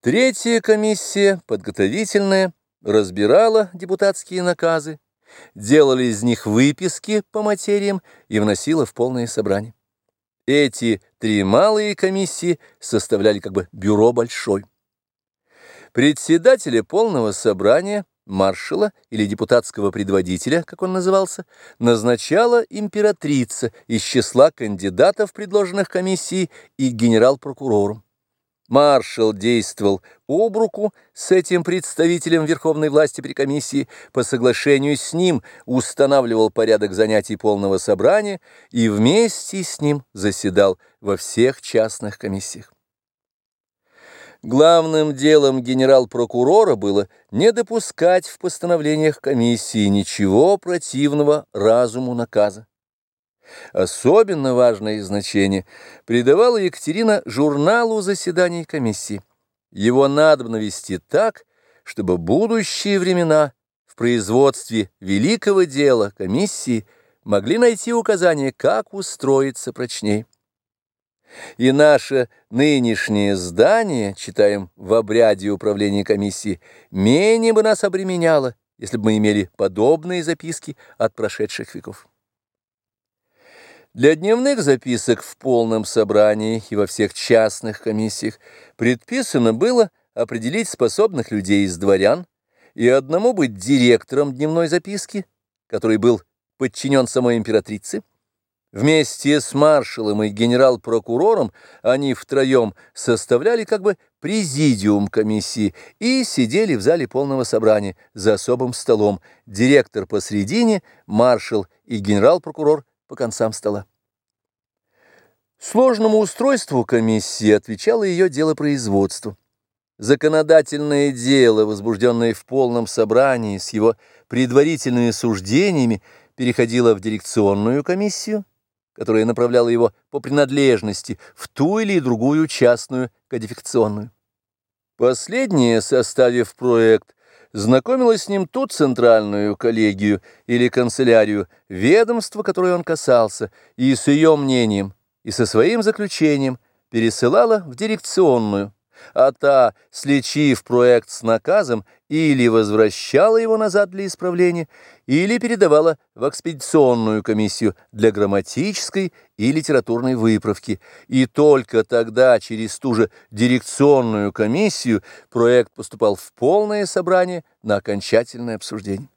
Третья комиссия, подготовительная, разбирала депутатские наказы, делала из них выписки по материям и вносила в полное собрание. Эти три малые комиссии составляли как бы бюро большой. Председателя полного собрания, маршала или депутатского предводителя, как он назывался, назначала императрица из числа кандидатов, предложенных комиссией, и генерал-прокурором. Маршал действовал об руку с этим представителем верховной власти при комиссии, по соглашению с ним устанавливал порядок занятий полного собрания и вместе с ним заседал во всех частных комиссиях. Главным делом генерал-прокурора было не допускать в постановлениях комиссии ничего противного разуму наказа. Особенно важное значение придавала Екатерина журналу заседаний комиссии. Его надо навести так, чтобы будущие времена в производстве великого дела комиссии могли найти указание, как устроиться прочней. И наше нынешнее здание, читаем в обряде управления комиссии, менее бы нас обременяло, если бы мы имели подобные записки от прошедших веков. Для дневных записок в полном собрании и во всех частных комиссиях предписано было определить способных людей из дворян и одному быть директором дневной записки, который был подчинен самой императрице. Вместе с маршалом и генерал-прокурором они втроем составляли как бы президиум комиссии и сидели в зале полного собрания за особым столом, директор посредине, маршал и генерал-прокурор по концам стола. Сложному устройству комиссии отвечало ее дело производства. Законодательное дело, возбужденное в полном собрании с его предварительными суждениями, переходило в дирекционную комиссию, которая направляла его по принадлежности в ту или другую частную кодификационную. Последняя, составив проект, знакомила с ним ту центральную коллегию или канцелярию, ведомство, которое он касался, и с ее мнением, и со своим заключением пересылала в дирекционную, а та, слечив проект с наказом, или возвращала его назад для исправления, или передавала в экспедиционную комиссию для грамматической и литературной выправки. И только тогда через ту же дирекционную комиссию проект поступал в полное собрание на окончательное обсуждение.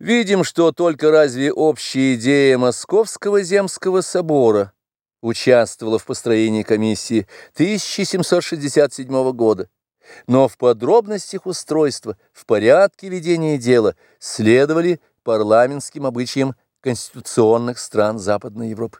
Видим, что только разве общая идея Московского земского собора участвовала в построении комиссии 1767 года, но в подробностях устройства, в порядке ведения дела следовали парламентским обычаям конституционных стран Западной Европы.